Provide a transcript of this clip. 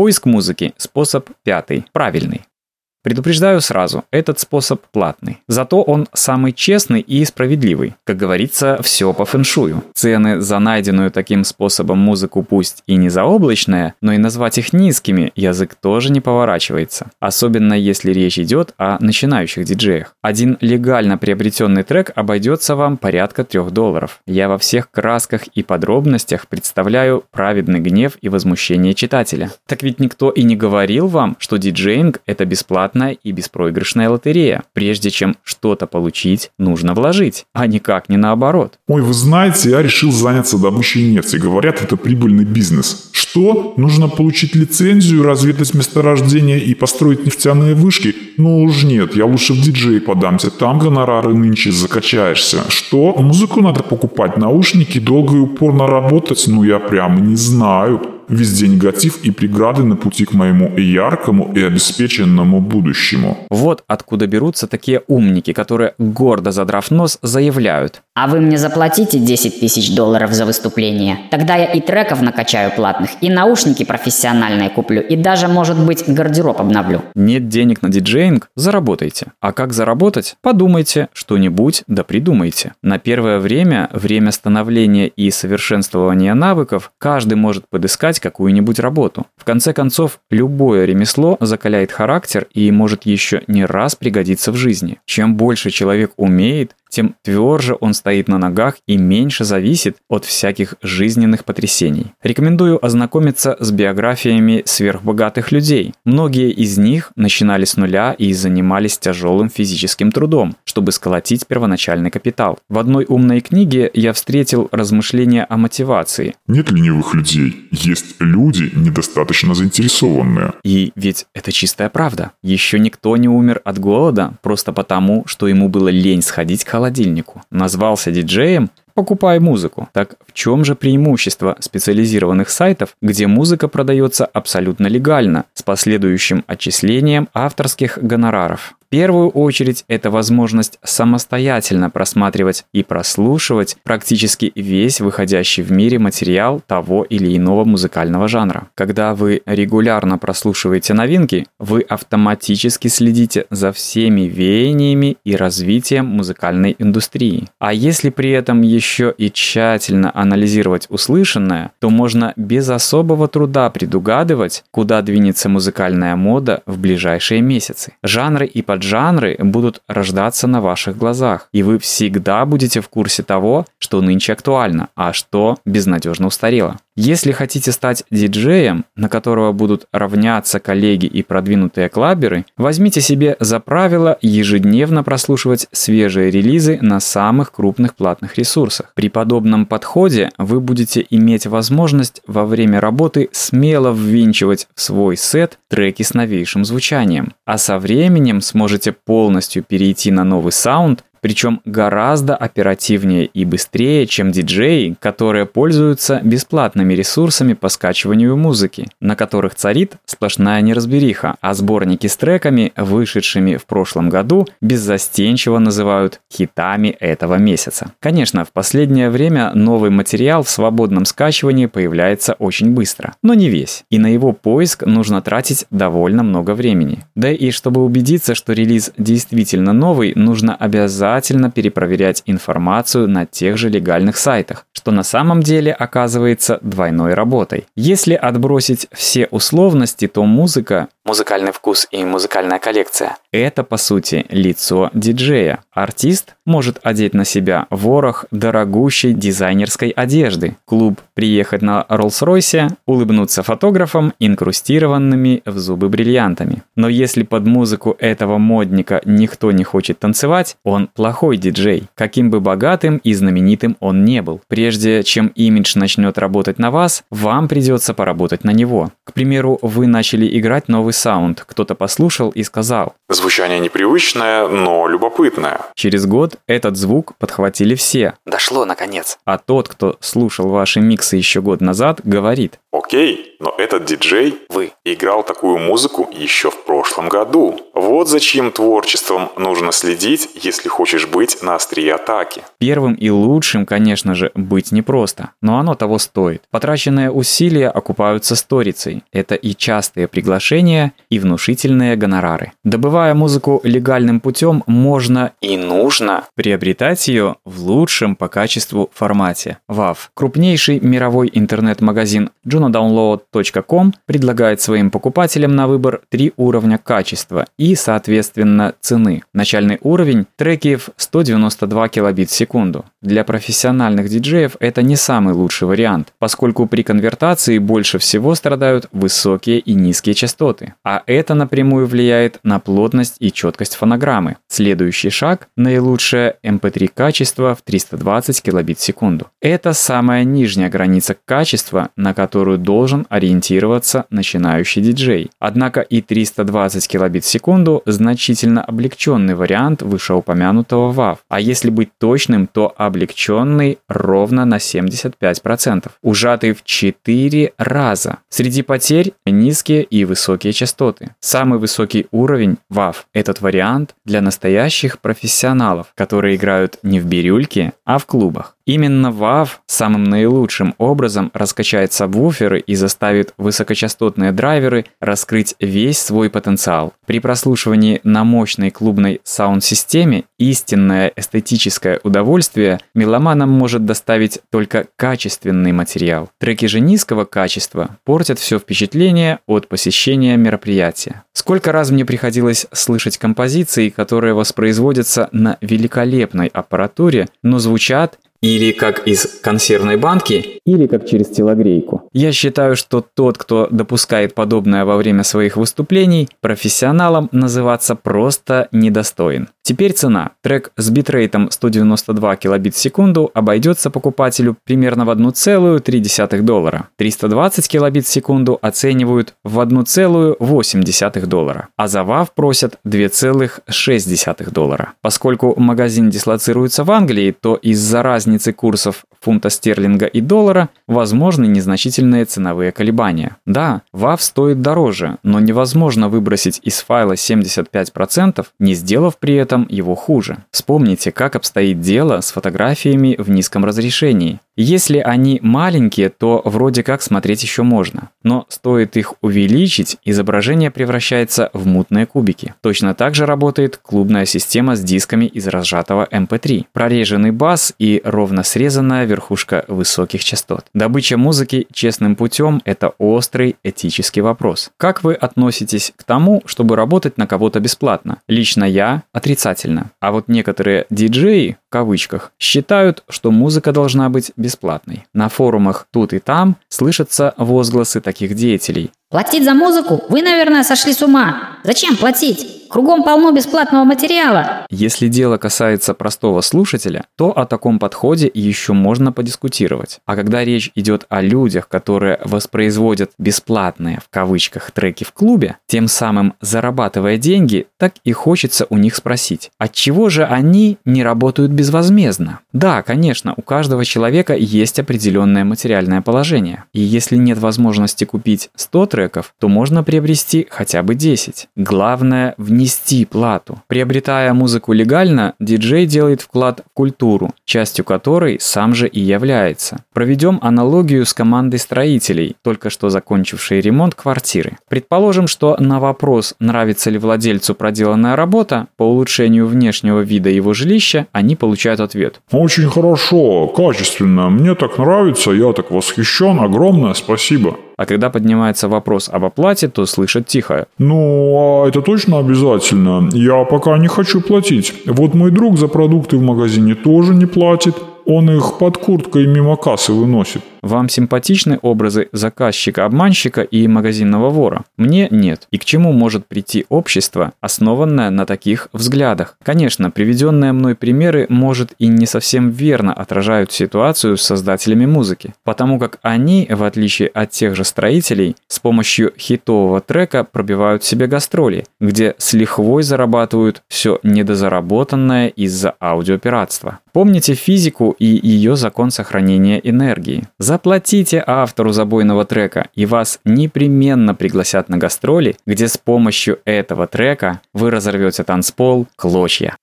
Поиск музыки – способ пятый, правильный. Предупреждаю сразу, этот способ платный. Зато он самый честный и справедливый. Как говорится, все по фэншую. Цены за найденную таким способом музыку пусть и не заоблачная, но и назвать их низкими язык тоже не поворачивается. Особенно если речь идет о начинающих диджеях. Один легально приобретенный трек обойдется вам порядка 3 долларов. Я во всех красках и подробностях представляю праведный гнев и возмущение читателя. Так ведь никто и не говорил вам, что диджеинг это бесплатно бесплатная и беспроигрышная лотерея. Прежде чем что-то получить, нужно вложить, а никак не наоборот. Ой, вы знаете, я решил заняться добычей нефти. Говорят, это прибыльный бизнес. Что? Нужно получить лицензию, разведать месторождение и построить нефтяные вышки? Ну уж нет, я лучше в диджей подамся. Там гонорары нынче закачаешься. Что? Музыку надо покупать, наушники, долго и упорно работать? Ну я прямо не знаю. Везде негатив и преграды на пути к моему яркому и обеспеченному будущему. Вот откуда берутся такие умники, которые, гордо задрав нос, заявляют. А вы мне заплатите 10 тысяч долларов за выступление? Тогда я и треков накачаю платных, и наушники профессиональные куплю, и даже, может быть, гардероб обновлю. Нет денег на диджеинг? Заработайте. А как заработать? Подумайте что-нибудь, да придумайте. На первое время, время становления и совершенствования навыков, каждый может подыскать какую-нибудь работу. В конце концов, любое ремесло закаляет характер и может еще не раз пригодиться в жизни. Чем больше человек умеет, тем тверже он стоит на ногах и меньше зависит от всяких жизненных потрясений. Рекомендую ознакомиться с биографиями сверхбогатых людей. Многие из них начинали с нуля и занимались тяжелым физическим трудом, чтобы сколотить первоначальный капитал. В одной умной книге я встретил размышления о мотивации. Нет ленивых людей, есть люди недостаточно заинтересованные. И ведь это чистая правда. Еще никто не умер от голода просто потому, что ему было лень сходить к холодильнику. Назвался диджеем, покупай музыку. Так в чем же преимущество специализированных сайтов, где музыка продается абсолютно легально, с последующим отчислением авторских гонораров? Первую очередь это возможность самостоятельно просматривать и прослушивать практически весь выходящий в мире материал того или иного музыкального жанра. Когда вы регулярно прослушиваете новинки, вы автоматически следите за всеми веяниями и развитием музыкальной индустрии. А если при этом еще и тщательно анализировать услышанное, то можно без особого труда предугадывать, куда двинется музыкальная мода в ближайшие месяцы. Жанры и под поджанры будут рождаться на ваших глазах, и вы всегда будете в курсе того, что нынче актуально, а что безнадежно устарело. Если хотите стать диджеем, на которого будут равняться коллеги и продвинутые клаберы, возьмите себе за правило ежедневно прослушивать свежие релизы на самых крупных платных ресурсах. При подобном подходе вы будете иметь возможность во время работы смело ввинчивать в свой сет треки с новейшим звучанием, а со временем сможете полностью перейти на новый саунд, причем гораздо оперативнее и быстрее, чем диджеи, которые пользуются бесплатными ресурсами по скачиванию музыки, на которых царит сплошная неразбериха, а сборники с треками, вышедшими в прошлом году, беззастенчиво называют хитами этого месяца. Конечно, в последнее время новый материал в свободном скачивании появляется очень быстро, но не весь, и на его поиск нужно тратить довольно много времени. Да и чтобы убедиться, что релиз действительно новый, нужно обязательно обязательно перепроверять информацию на тех же легальных сайтах, что на самом деле оказывается двойной работой. Если отбросить все условности, то музыка музыкальный вкус и музыкальная коллекция. Это, по сути, лицо диджея. Артист может одеть на себя ворох дорогущей дизайнерской одежды, клуб приехать на Роллс-Ройсе, улыбнуться фотографам, инкрустированными в зубы бриллиантами. Но если под музыку этого модника никто не хочет танцевать, он плохой диджей, каким бы богатым и знаменитым он не был. Прежде чем имидж начнет работать на вас, вам придется поработать на него. К примеру, вы начали играть новый саунд, кто-то послушал и сказал «Звучание непривычное, но любопытное». Через год этот звук подхватили все. Дошло наконец. А тот, кто слушал ваши миксы еще год назад, говорит «Окей, но этот диджей, вы, играл такую музыку еще в прошлом году. Вот за чьим творчеством нужно следить, если хочешь быть на острие атаки. Первым и лучшим, конечно же, быть непросто, но оно того стоит. Потраченные усилия окупаются сторицей. Это и частые приглашения, и внушительные гонорары. Добывая музыку легальным путем, можно и нужно приобретать ее в лучшем по качеству формате. WAV. Крупнейший мировой интернет-магазин junodownload.com предлагает своим покупателям на выбор три уровня качества и, соответственно, цены. Начальный уровень – треки в 192 килобит в секунду. Для профессиональных диджеев это не самый лучший вариант, поскольку при конвертации больше всего страдают высокие и низкие частоты, а это напрямую влияет на плотность и четкость фонограммы. Следующий шаг – наилучшее MP3 качество в 320 килобит в секунду. Это самая нижняя граница качества, на которую должен ориентироваться начинающий диджей. Однако и 320 килобит в секунду – значительно облегченный вариант вышеупомянутого WAV. А если быть точным, то облегченный ровно на 75%, ужатый в 4 раза. Среди потерь низкие и высокие частоты. Самый высокий уровень WAV. Этот вариант для настоящих профессионалов, которые играют не в бирюльке, а в клубах. Именно WAV самым наилучшим образом раскачает сабвуферы и заставит высокочастотные драйверы раскрыть весь свой потенциал. При прослушивании на мощной клубной саунд-системе истинное эстетическое удовольствие меломанам может доставить только качественный материал. Треки же низкого качества портят все впечатление от посещения мероприятия. Сколько раз мне приходилось слышать композиции, которые воспроизводятся на великолепной аппаратуре, но звучат или как из консервной банки, или как через телогрейку. Я считаю, что тот, кто допускает подобное во время своих выступлений, профессионалом называться просто недостоин. Теперь цена. Трек с битрейтом 192 килобит в секунду обойдется покупателю примерно в 1,3 доллара. 320 килобит в секунду оценивают в 1,8 доллара, а за WAV просят 2,6 доллара. Поскольку магазин дислоцируется в Англии, то из-за разницы курсов фунта стерлинга и доллара возможны незначительные ценовые колебания. Да, WAV стоит дороже, но невозможно выбросить из файла 75%, не сделав при этом его хуже. Вспомните, как обстоит дело с фотографиями в низком разрешении. Если они маленькие, то вроде как смотреть еще можно. Но стоит их увеличить, изображение превращается в мутные кубики. Точно так же работает клубная система с дисками из разжатого MP3. Эм Прореженный бас и ровно срезанная верхушка высоких частот. Добыча музыки честным путем – это острый этический вопрос. Как вы относитесь к тому, чтобы работать на кого-то бесплатно? Лично я отрицательно. А вот некоторые диджеи, в кавычках, считают, что музыка должна быть бесплатной. На форумах тут и там слышатся возгласы таких деятелей. Платить за музыку? Вы, наверное, сошли с ума. Зачем платить? Кругом полно бесплатного материала. Если дело касается простого слушателя, то о таком подходе еще можно подискутировать. А когда речь идет о людях, которые воспроизводят «бесплатные» в кавычках треки в клубе, тем самым зарабатывая деньги, так и хочется у них спросить, от чего же они не работают безвозмездно? Да, конечно, у каждого человека есть определенное материальное положение. И если нет возможности купить 100 треков, то можно приобрести хотя бы 10. Главное – внести плату. Приобретая музыку легально, диджей делает вклад в культуру, частью которой сам же и является. Проведем аналогию с командой строителей, только что закончившей ремонт квартиры. Предположим, что на вопрос, нравится ли владельцу проделанная работа по улучшению внешнего вида его жилища, они получают ответ. Очень хорошо, качественно, мне так нравится, я так восхищен, огромное спасибо. А когда поднимается вопрос об оплате, то слышат тихо. Ну, а это точно обязательно? Я пока не хочу платить. Вот мой друг за продукты в магазине тоже не платит. Он их под курткой мимо кассы выносит. Вам симпатичны образы заказчика-обманщика и магазинного вора? Мне нет. И к чему может прийти общество, основанное на таких взглядах? Конечно, приведенные мной примеры, может, и не совсем верно отражают ситуацию с создателями музыки, потому как они, в отличие от тех же строителей, с помощью хитового трека пробивают себе гастроли, где с лихвой зарабатывают все недозаработанное из-за аудиопиратства. Помните физику и ее закон сохранения энергии. Заплатите автору забойного трека, и вас непременно пригласят на гастроли, где с помощью этого трека вы разорвете танцпол клочья.